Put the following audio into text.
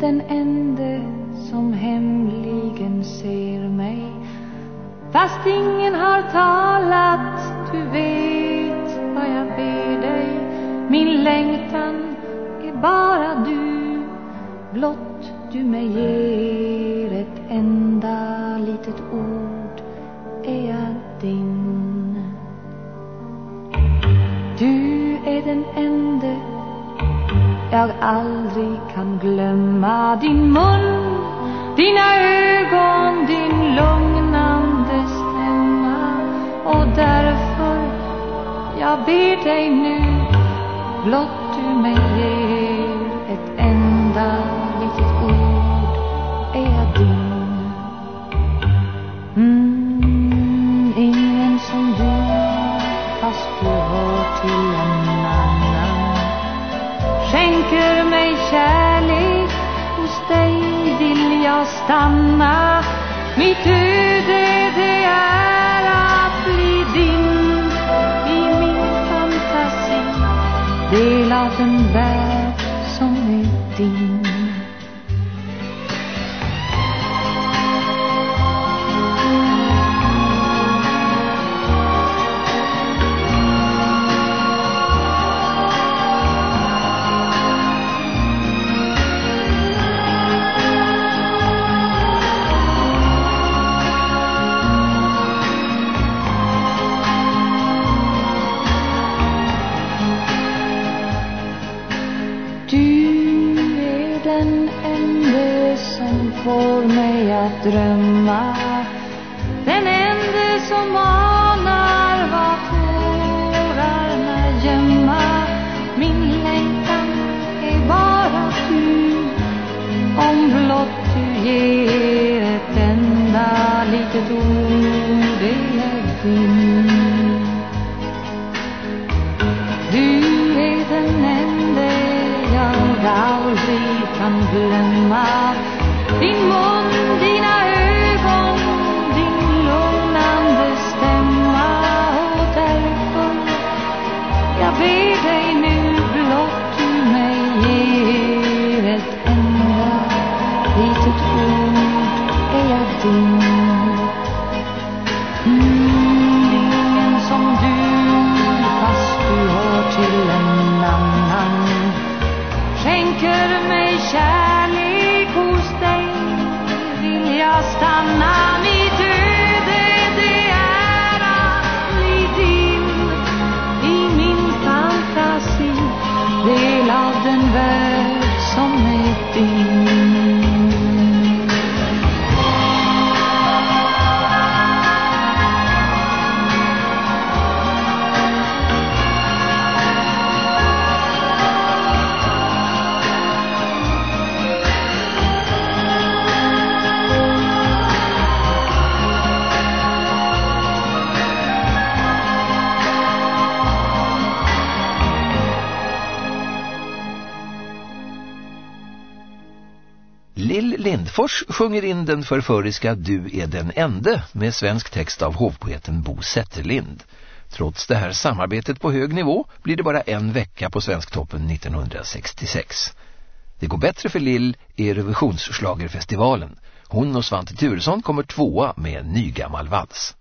den ende som hemligen ser mig. Fast ingen har talat, du vet vad jag ber dig. Min längtan är bara du Blott du mig ger ett enda litet ord. Jag aldrig kan glömma Din mun, dina ögon, din lugnande stämma. Och därför jag ber dig nu Blott du mig ger den ende som får mig att drömma. Den ende som anar vad tårarna gömma. Min längtan är bara du. Om blott du ger ett enda litet ord är jag din. Kan glömma Din mun, dina vill jag Lill Lindfors sjunger in den förföriska Du är den ende med svensk text av hovpoeten Bo Sätterlind. Trots det här samarbetet på hög nivå blir det bara en vecka på Svensktoppen 1966. Det går bättre för Lill i Eurovisionsschlagerfestivalen. Hon och Svante Turesson kommer tvåa med en ny gammal vals.